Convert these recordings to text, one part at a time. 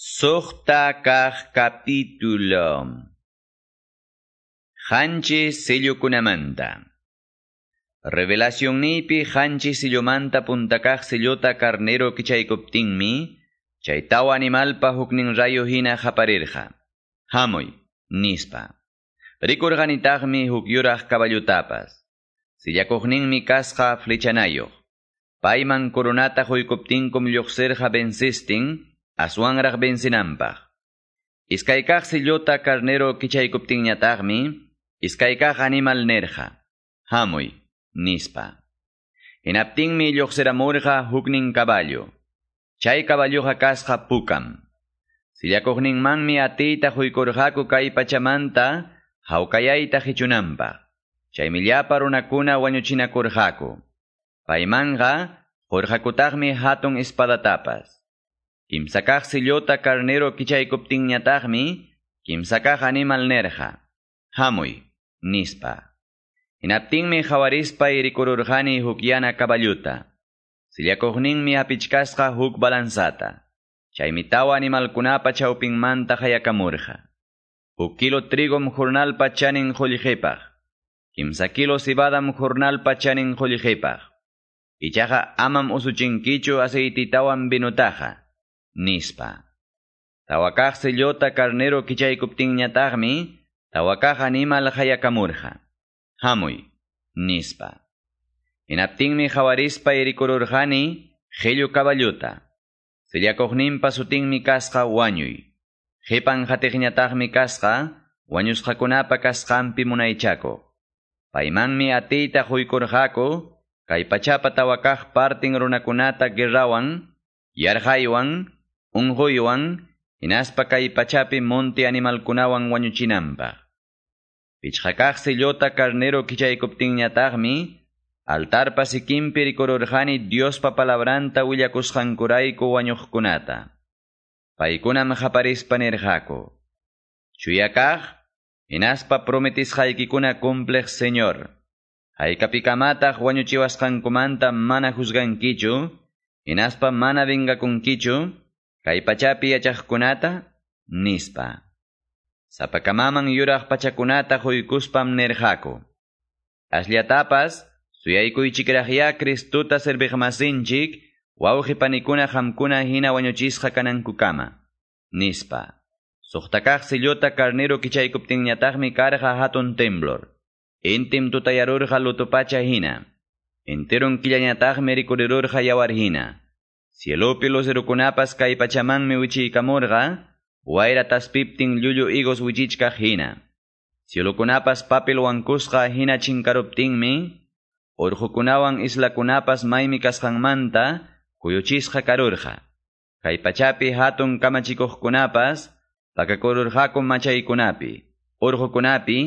Sukta kaq capítulo. Hanchi kunamanta. Revelación nipi hanchi sillomanta puntakaq sillota carnero kichaykuptinmi, chaytawa animalpa huknin rayo hina haparirqa. Hamoy, nispa. Rikurganitaqmi huk yuraq caballutapas. Sillakuqninmi kasqa flechanayoq. Payman coronata huykuptinkum lluqsirqa bensistin, aswanraq bensinanpaq. Iskaykaq sillota carnero kichaykuptinñataqmi, iskaykaq animal nerja, hamuy, nispa. Hinaptinmi lluqsiramurqa huknin caballo. Chay caballoqa kasqa pukam. Sillakuqninmanmi atiyta huykurqaku kay pachamanta hawkayayta hichunanpaq. Chaymi llapa runakuna wañuchinakurqaku. Paymanga, hurqakutaqmi hatun espadatapas. Kimsakaq sillota carnero kichaykuptinñataqmi, kimsakaq animal nerja. Hamuy, nispa. Hinaptinmi jawarispa irikururjani huk yana caballuta. Sillakuqninmi apichkasqa huk balansata. Chaymi tawa animalkunapa chawpinmanta hayakamurja. Huk kilo trigom jornalpa chanin qullqipaq. Kimsa kilo sibadam jornalpa chanin. Ichaqa amam usuchinkichu aceititawan binutaja nispa. Tawakaq sillota carnero kichaykuptinñataqmi, tawakaq animal hayakamurja. Hamuy, nispa. Hinaptinmi jawarispa irikururjani, qillu caballuta. Sillakuqninpa sutinmi kasqa wañuy. Qipan hatiqñataqmi kasqa, wañusqakunapa kasqanpi munaychako. Paymanmi atiyta huykurqaku, kay pachapa tawakaq partin runakunata guerrawan, yarhaywan, unquywan hinaspa kay pachapi monte animalkunawan wañuchinanpaq. Pichqakaq sillota carnero kichaykuptinñataqmi, altarpa sikinpi rikururjani Diospa palabranta willakusqankurayku wañuqkunata. Paykunam haparispa nirqaku. Chuyakaq, hinaspa prometisqaykikuna cumpleq Señor. Haykapikamataq wañuchiwasqankumanta mana juzgankichu, hinaspa mana vengakunkichu, Kay pachapi nispa. Sapakamaman yuraq pachakunata huykuspam nerqaku. Asllatapas suyaykuychikraqya Kristuta serviqmasinchik wawqi panikuna hamkuna hina wañuchisqa kanankukama. Nispa. Suqtakaq sillota carnero kichaykuptinñataqmi karqa hatun temblor. Intim tutayarurqa lutupacha hina. Enteron killañataqmi rikurirurqa yawar hina. Cielopi los erukunapas kay pachamanmi wichiykamurqa, wayra taspiptin llullu igos wichichkaq hina. Cielokunapas papel wankusqa hina chinkaruptinmi, urhukunawan islakunapas maymi kasqanmanta, kuyuchisqa karurqa. Kay pachapi hatun kamachikuqkunapas, pakakururqakum machaykunapi, urhukunapi,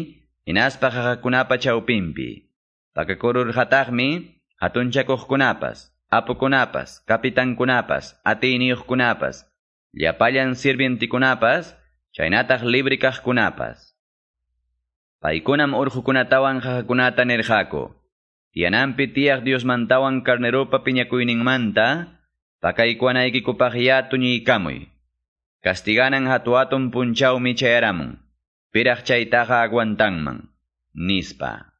hinaspa qaqakunapa chawpinpi. Pakakururqataqmi hatunchakuqkunapas, apukunapas, kapitankunapas, kunapas, llapallan sirvientikunapas, chaynataq libre kaqkunapas. Paykunam urqukunatawan qaqakunata nirqaku. Tiyanampi tiyaq Diosmantawan carneropa piñakuyninmanta, pakaykuanaykikupaq ya tuñiykamuy. Castiganan hatuatun punchawmi chayaramun. Piraq chaytaqa aguantanman. Nispa.